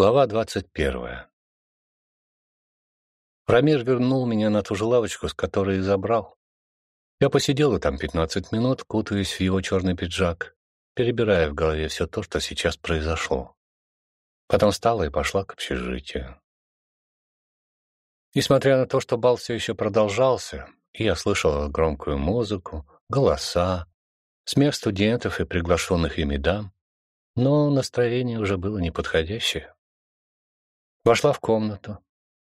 Глава двадцать первая. Рамир вернул меня на ту же лавочку, с которой и забрал. Я посидела там пятнадцать минут, кутаясь в его черный пиджак, перебирая в голове все то, что сейчас произошло. Потом встала и пошла к общежитию. Несмотря на то, что бал все еще продолжался, и я слышала громкую музыку, голоса, смех студентов и приглашенных ими дам, но настроение уже было неподходящее. Вошла в комнату.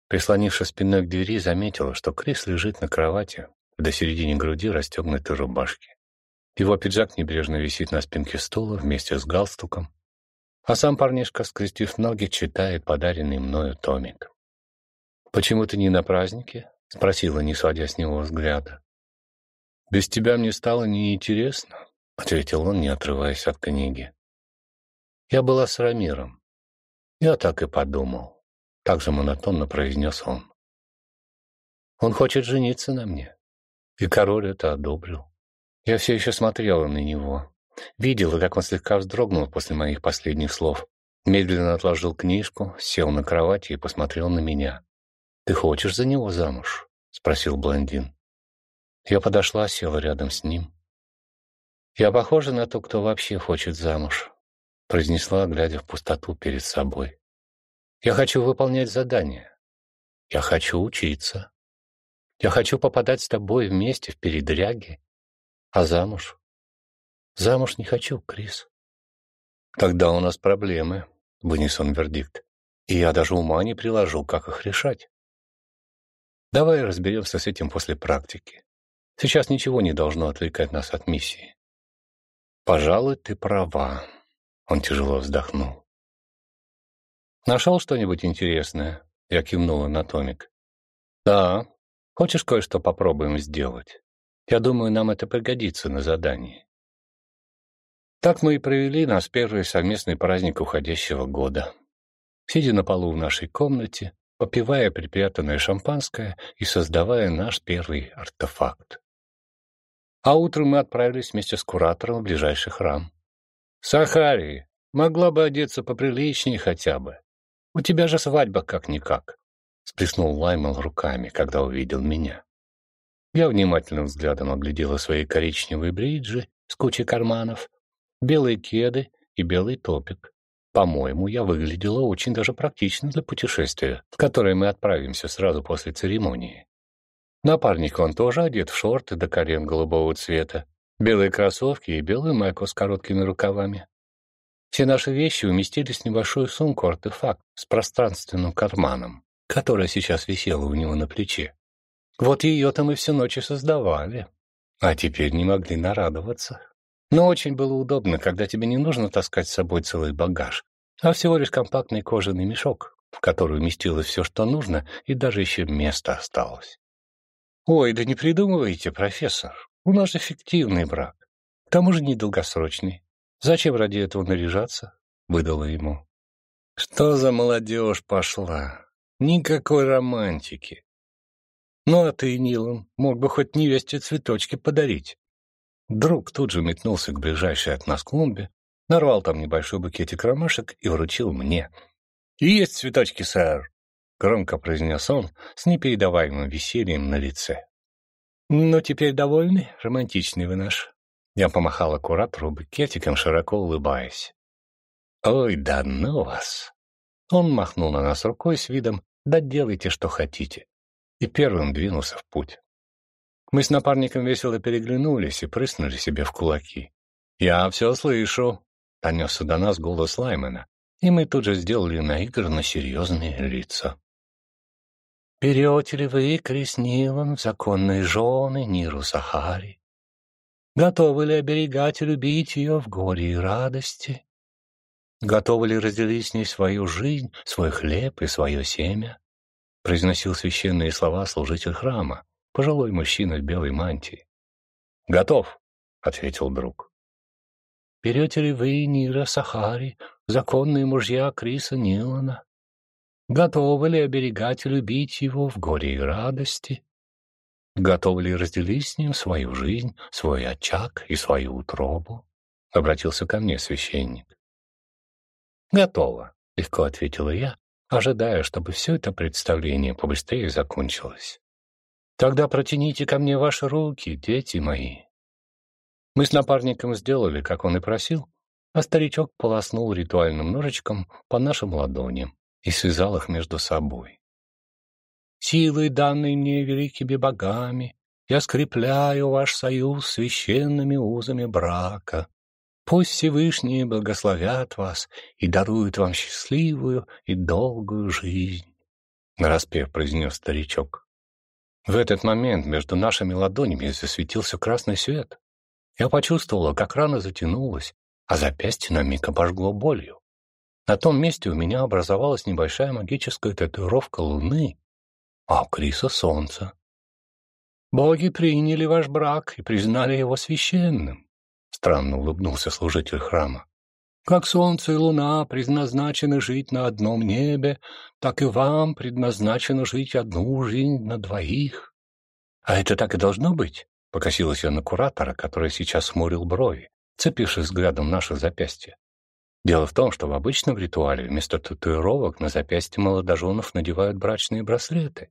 Прислонившись спиной к двери, заметила, что Крис лежит на кровати, до середины груди расстегнутой рубашки. Его пиджак небрежно висит на спинке стула вместе с галстуком, а сам парнишка, скрестив ноги, читает подаренный мною томик. «Почему ты не на празднике?» — спросила, не сводя с него взгляда. «Без тебя мне стало неинтересно», — ответил он, не отрываясь от книги. «Я была с Рамиром. Я так и подумал. Так же монотонно произнес он. Он хочет жениться на мне. И король это одобрил. Я все еще смотрела на него. Видела, как он слегка вздрогнул после моих последних слов. Медленно отложил книжку, сел на кровати и посмотрел на меня. «Ты хочешь за него замуж?» — спросил блондин. Я подошла, села рядом с ним. «Я похожа на ту, кто вообще хочет замуж произнесла, глядя в пустоту перед собой. «Я хочу выполнять задания. Я хочу учиться. Я хочу попадать с тобой вместе в передряги. А замуж? Замуж не хочу, Крис». «Тогда у нас проблемы», — вынес он вердикт. «И я даже ума не приложу, как их решать. Давай разберемся с этим после практики. Сейчас ничего не должно отвлекать нас от миссии». «Пожалуй, ты права», он тяжело вздохнул. «Нашел что-нибудь интересное?» Я кивнула на томик. «Да. Хочешь кое-что попробуем сделать? Я думаю, нам это пригодится на задании». Так мы и провели наш первый совместный праздник уходящего года. Сидя на полу в нашей комнате, попивая припрятанное шампанское и создавая наш первый артефакт. А утром мы отправились вместе с куратором в ближайший храм. Сахари, могла бы одеться поприличнее хотя бы. У тебя же свадьба как-никак. Сплеснул Лаймел руками, когда увидел меня. Я внимательным взглядом оглядела свои коричневые бриджи с кучей карманов, белые кеды и белый топик. По-моему, я выглядела очень даже практично для путешествия, в которое мы отправимся сразу после церемонии. Напарник он тоже одет в шорты до колен голубого цвета, белые кроссовки и белую майку с короткими рукавами. Все наши вещи уместились в небольшую сумку-артефакт с пространственным карманом, которая сейчас висела у него на плече. Вот ее-то мы всю ночь и создавали, а теперь не могли нарадоваться. Но очень было удобно, когда тебе не нужно таскать с собой целый багаж, а всего лишь компактный кожаный мешок, в который уместилось все, что нужно, и даже еще место осталось. «Ой, да не придумывайте, профессор. У нас же фиктивный брак. К тому же недолгосрочный. Зачем ради этого наряжаться? Выдала ему. Что за молодежь пошла? Никакой романтики. Ну а ты, Нилан, мог бы хоть невесте цветочки подарить. Друг тут же метнулся к ближайшей от нас клумбе, нарвал там небольшой букетик ромашек и вручил мне. «Есть цветочки, сэр!» — громко произнес он с непередаваемым весельем на лице. «Ну, теперь довольны? Романтичный вы наш». Я помахала куратору букетиком, широко улыбаясь. «Ой, да ну вас!» Он махнул на нас рукой с видом «Да делайте, что хотите», и первым двинулся в путь. Мы с напарником весело переглянулись и прыснули себе в кулаки. «Я все слышу», — донесся до нас голос Лаймена, и мы тут же сделали наигранно серьезные лица. Берете ли вы Креснилан в законные жены Ниру Сахари? Готовы ли оберегать и любить ее в горе и радости? Готовы ли разделить с ней свою жизнь, свой хлеб и свое семя? Произносил священные слова служитель храма, пожилой мужчина в белой мантии. «Готов», — ответил друг. «Берете ли вы Нира Сахари, законные мужья Криса Нилана?» Готовы ли оберегать и любить его в горе и радости? Готовы ли разделить с ним свою жизнь, свой очаг и свою утробу? Обратился ко мне священник. Готово, — легко ответила я, ожидая, чтобы все это представление побыстрее закончилось. «Тогда протяните ко мне ваши руки, дети мои». Мы с напарником сделали, как он и просил, а старичок полоснул ритуальным ножичком по нашим ладоням и связал их между собой. «Силой, данной мне великими богами, я скрепляю ваш союз священными узами брака. Пусть Всевышние благословят вас и даруют вам счастливую и долгую жизнь», — нараспев произнес старичок. В этот момент между нашими ладонями засветился красный свет. Я почувствовала, как рана затянулась, а запястье на миг обожгло болью. На том месте у меня образовалась небольшая магическая татуировка луны, а у Криса — солнце. «Боги приняли ваш брак и признали его священным», — странно улыбнулся служитель храма. «Как солнце и луна предназначены жить на одном небе, так и вам предназначено жить одну жизнь на двоих. А это так и должно быть?» Покосилась я на куратора, который сейчас смурил брови, цепившись взглядом наши запястья. Дело в том, что в обычном ритуале вместо татуировок на запястье молодоженов надевают брачные браслеты.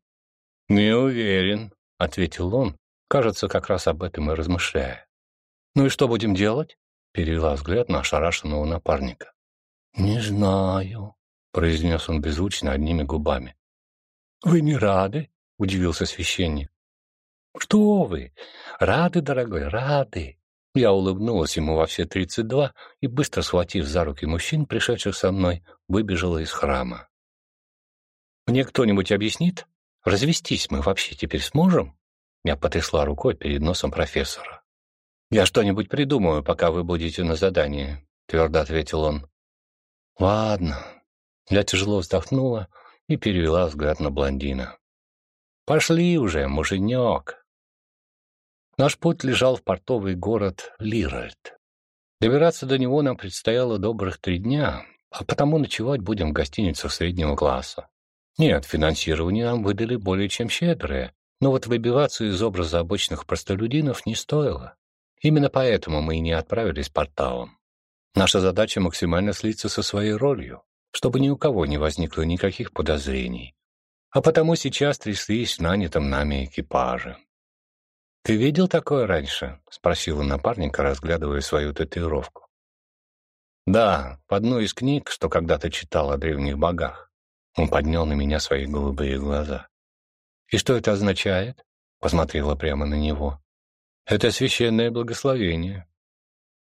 «Не уверен», — ответил он, кажется, как раз об этом и размышляя. «Ну и что будем делать?» — перевела взгляд на ошарашенного напарника. «Не знаю», — произнес он беззвучно одними губами. «Вы не рады?» — удивился священник. «Что вы? Рады, дорогой, рады!» Я улыбнулась ему во все тридцать два и, быстро схватив за руки мужчин, пришедших со мной, выбежала из храма. «Мне кто-нибудь объяснит, развестись мы вообще теперь сможем?» Я потрясла рукой перед носом профессора. «Я что-нибудь придумаю, пока вы будете на задании», — твердо ответил он. «Ладно». Я тяжело вздохнула и перевела взгляд на блондина. «Пошли уже, муженек!» Наш путь лежал в портовый город Лиральд. Добираться до него нам предстояло добрых три дня, а потому ночевать будем в гостиницах среднего класса. Нет, финансирование нам выдали более чем щедрое, но вот выбиваться из образа обычных простолюдинов не стоило. Именно поэтому мы и не отправились порталом. Наша задача максимально слиться со своей ролью, чтобы ни у кого не возникло никаких подозрений. А потому сейчас тряслись в нанятом нами экипаже. «Ты видел такое раньше?» — спросила напарника, разглядывая свою татуировку. «Да, в одну из книг, что когда-то читал о древних богах». Он поднял на меня свои голубые глаза. «И что это означает?» — посмотрела прямо на него. «Это священное благословение.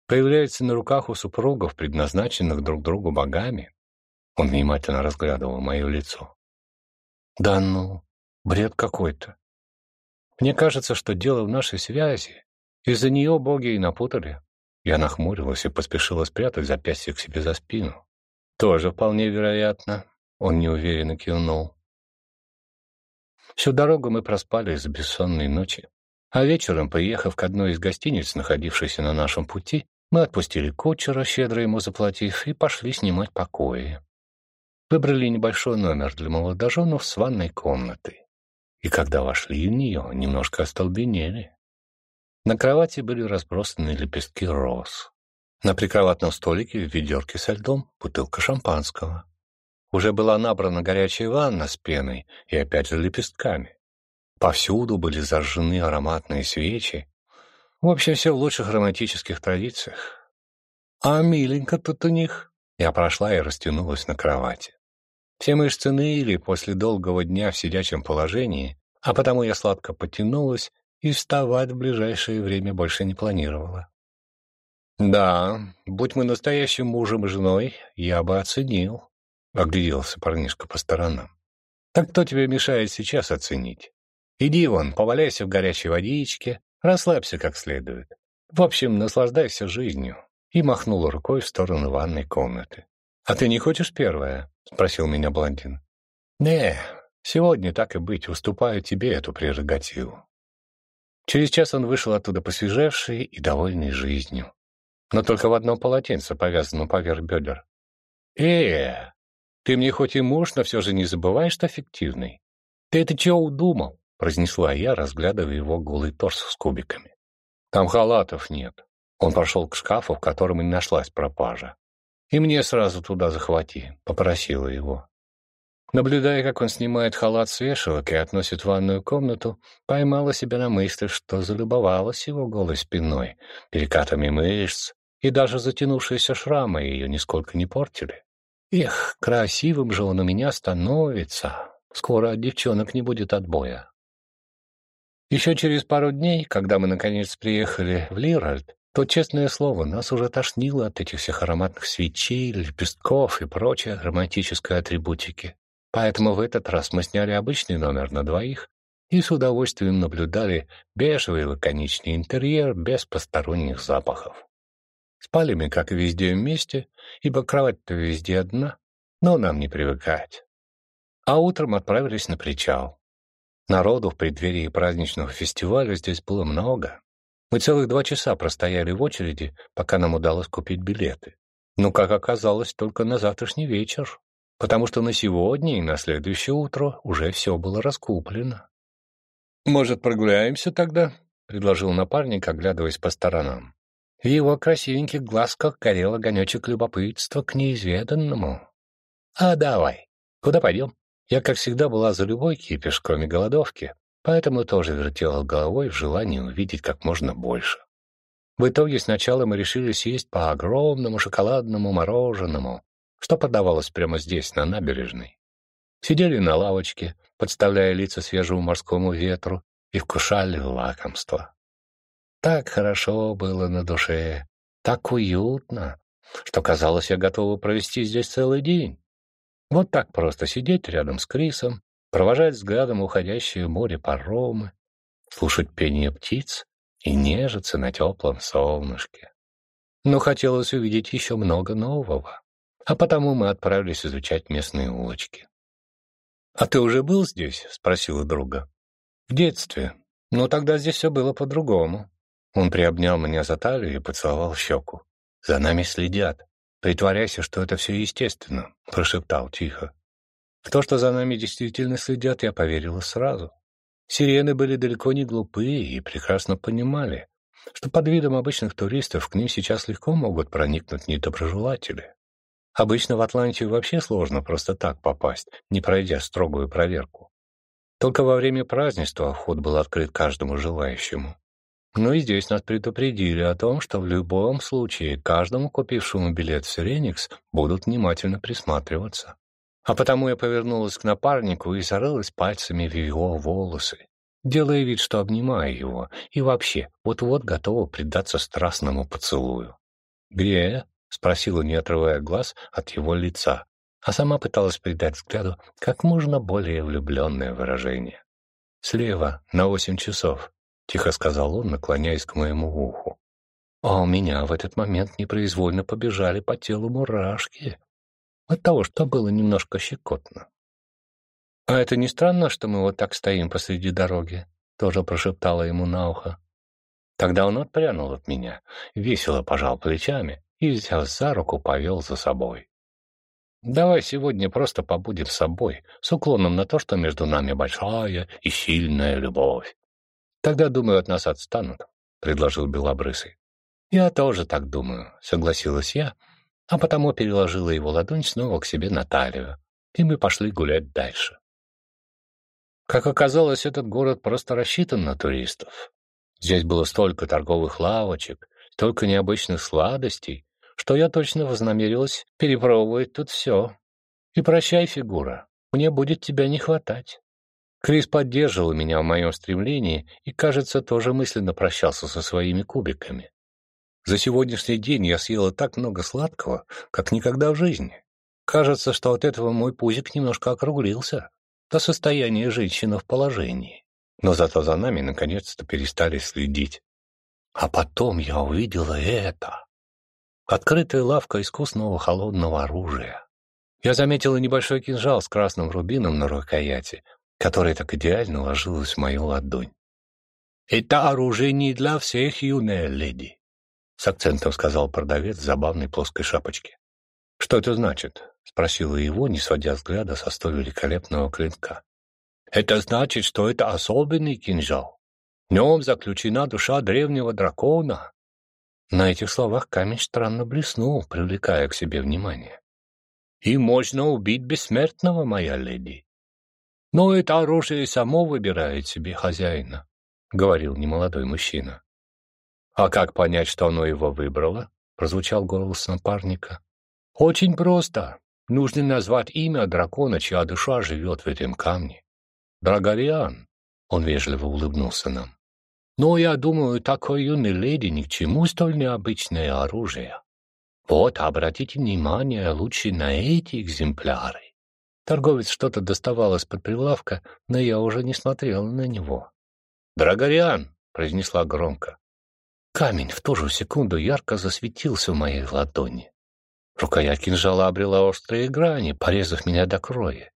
Появляется на руках у супругов, предназначенных друг другу богами». Он внимательно разглядывал мое лицо. «Да ну, бред какой-то. Мне кажется, что дело в нашей связи. Из-за нее боги и напутали. Я нахмурилась и поспешила спрятать запястье к себе за спину. Тоже вполне вероятно. Он неуверенно кивнул. Всю дорогу мы проспали из-за бессонной ночи. А вечером, приехав к одной из гостиниц, находившейся на нашем пути, мы отпустили кучера, щедро ему заплатив, и пошли снимать покои. Выбрали небольшой номер для молодоженов с ванной комнатой и когда вошли в нее, немножко остолбенели. На кровати были разбросаны лепестки роз. На прикроватном столике в ведерке со льдом бутылка шампанского. Уже была набрана горячая ванна с пеной и опять же лепестками. Повсюду были зажжены ароматные свечи. В общем, все в лучших романтических традициях. А миленько тут у них. Я прошла и растянулась на кровати. Все мышцы ныли после долгого дня в сидячем положении, а потому я сладко потянулась и вставать в ближайшее время больше не планировала. «Да, будь мы настоящим мужем и женой, я бы оценил», — огляделся парнишка по сторонам. «Так кто тебе мешает сейчас оценить? Иди вон, поваляйся в горячей водичке, расслабься как следует. В общем, наслаждайся жизнью», — и махнул рукой в сторону ванной комнаты. «А ты не хочешь первая?» — спросил меня блондин. «Не, сегодня, так и быть, уступаю тебе эту прерогативу». Через час он вышел оттуда посвежевший и довольный жизнью. Но только в одном полотенце, повязанном поверх бедер. «Э, ты мне хоть и муж, но все же не забывай, что фиктивный. Ты это чего удумал?» — произнесла я, разглядывая его голый торс с кубиками. «Там халатов нет». Он пошел к шкафу, в котором и нашлась пропажа. «И мне сразу туда захвати», — попросила его. Наблюдая, как он снимает халат с вешалок и относит в ванную комнату, поймала себя на мысли, что залюбовалась его голой спиной, перекатами мышц, и даже затянувшиеся шрамы ее нисколько не портили. Эх, красивым же он у меня становится. Скоро от девчонок не будет отбоя. Еще через пару дней, когда мы наконец приехали в Лиральд, то, честное слово, нас уже тошнило от этих всех ароматных свечей, лепестков и прочей романтической атрибутики. Поэтому в этот раз мы сняли обычный номер на двоих и с удовольствием наблюдали бежевый лаконичный интерьер без посторонних запахов. Спали мы, как и везде, вместе, ибо кровать-то везде одна, но нам не привыкать. А утром отправились на причал. Народу в преддверии праздничного фестиваля здесь было много. Мы целых два часа простояли в очереди, пока нам удалось купить билеты. Но, как оказалось, только на завтрашний вечер, потому что на сегодня и на следующее утро уже все было раскуплено. «Может, прогуляемся тогда?» — предложил напарник, оглядываясь по сторонам. В его красивеньких глазках горел огонечек любопытства к неизведанному. «А давай. Куда пойдем?» Я, как всегда, была за любой кипиш, кроме голодовки, поэтому тоже вертела головой в желании увидеть как можно больше. В итоге сначала мы решили съесть по огромному шоколадному мороженому, что подавалось прямо здесь, на набережной. Сидели на лавочке, подставляя лица свежему морскому ветру, и вкушали лакомство. Так хорошо было на душе, так уютно, что казалось, я готова провести здесь целый день. Вот так просто сидеть рядом с Крисом, провожать взглядом уходящее море паромы, слушать пение птиц и нежиться на теплом солнышке. Но хотелось увидеть еще много нового а потому мы отправились изучать местные улочки. «А ты уже был здесь?» — спросила друга. «В детстве. Но тогда здесь все было по-другому». Он приобнял меня за талию и поцеловал щеку. «За нами следят. Притворяйся, что это все естественно», — прошептал тихо. В то, что за нами действительно следят, я поверила сразу. Сирены были далеко не глупые и прекрасно понимали, что под видом обычных туристов к ним сейчас легко могут проникнуть недоброжелатели. Обычно в Атлантию вообще сложно просто так попасть, не пройдя строгую проверку. Только во время празднества вход был открыт каждому желающему. Но и здесь нас предупредили о том, что в любом случае каждому купившему билет в Сиреникс будут внимательно присматриваться. А потому я повернулась к напарнику и зарылась пальцами в его волосы, делая вид, что обнимаю его, и вообще вот-вот готова предаться страстному поцелую. «Где?» — спросила, не отрывая глаз от его лица, а сама пыталась придать взгляду как можно более влюбленное выражение. «Слева, на восемь часов», — тихо сказал он, наклоняясь к моему уху. А у меня в этот момент непроизвольно побежали по телу мурашки от того, что было немножко щекотно. «А это не странно, что мы вот так стоим посреди дороги?» — тоже прошептала ему на ухо. Тогда он отпрянул от меня, весело пожал плечами и, взяв за руку, повел за собой. «Давай сегодня просто побудем с собой, с уклоном на то, что между нами большая и сильная любовь. Тогда, думаю, от нас отстанут», — предложил Белобрысый. «Я тоже так думаю», — согласилась я, а потому переложила его ладонь снова к себе на талию, и мы пошли гулять дальше. Как оказалось, этот город просто рассчитан на туристов. Здесь было столько торговых лавочек, столько необычных сладостей, что я точно вознамерилась перепробовать тут все. И прощай, фигура, мне будет тебя не хватать. Крис поддерживал меня в моем стремлении и, кажется, тоже мысленно прощался со своими кубиками. За сегодняшний день я съела так много сладкого, как никогда в жизни. Кажется, что от этого мой пузик немножко округлился до состояния женщины в положении. Но зато за нами наконец-то перестали следить. А потом я увидела это. Открытая лавка искусного холодного оружия. Я заметила небольшой кинжал с красным рубином на рукояти, который так идеально ложилось в мою ладонь. «Это оружие не для всех, юная леди», — с акцентом сказал продавец в забавной плоской шапочке. «Что это значит?» — спросила его, не сводя взгляда со столь великолепного клинка. «Это значит, что это особенный кинжал. В нем заключена душа древнего дракона, На этих словах камень странно блеснул, привлекая к себе внимание. «И можно убить бессмертного, моя леди. Но это оружие само выбирает себе хозяина», — говорил немолодой мужчина. «А как понять, что оно его выбрало?» — прозвучал голос напарника. «Очень просто. Нужно назвать имя дракона, чья душа живет в этом камне. Драгориан», — он вежливо улыбнулся нам. «Но я думаю, такой юной леди ни к чему столь необычное оружие. Вот, обратите внимание лучше на эти экземпляры». Торговец что-то доставал из-под прилавка, но я уже не смотрел на него. «Драгориан!» — произнесла громко. Камень в ту же секунду ярко засветился в моей ладони. Рукоять кинжала обрела острые грани, порезав меня до крови.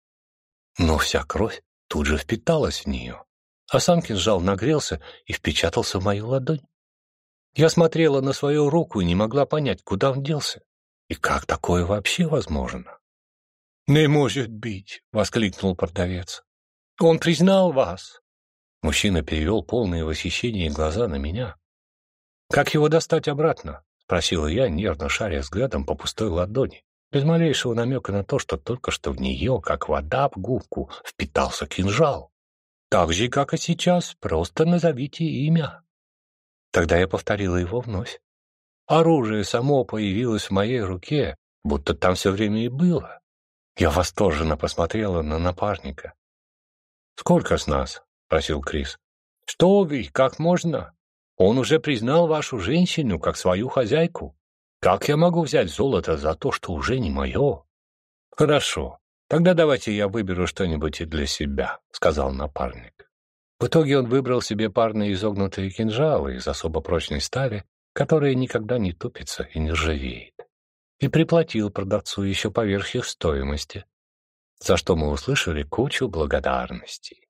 Но вся кровь тут же впиталась в нее, а сам кинжал нагрелся и впечатался в мою ладонь. Я смотрела на свою руку и не могла понять, куда он делся. И как такое вообще возможно? «Не может быть!» — воскликнул продавец. «Он признал вас!» Мужчина перевел полные восхищения глаза на меня. «Как его достать обратно?» — спросила я, нервно шаря взглядом по пустой ладони, без малейшего намека на то, что только что в нее, как вода в губку, впитался кинжал. «Так же, как и сейчас, просто назовите имя». Тогда я повторила его вновь. Оружие само появилось в моей руке, будто там все время и было. Я восторженно посмотрела на напарника. «Сколько с нас?» — спросил Крис. «Что вы, как можно? Он уже признал вашу женщину как свою хозяйку. Как я могу взять золото за то, что уже не мое? Хорошо, тогда давайте я выберу что-нибудь и для себя, сказал напарник. В итоге он выбрал себе парные изогнутые кинжалы из особо прочной стали, которая никогда не тупится и не ржавеет, и приплатил продавцу еще поверх их стоимости, за что мы услышали кучу благодарностей.